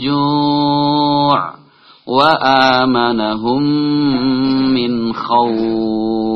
جوع وآمنهم من خوف.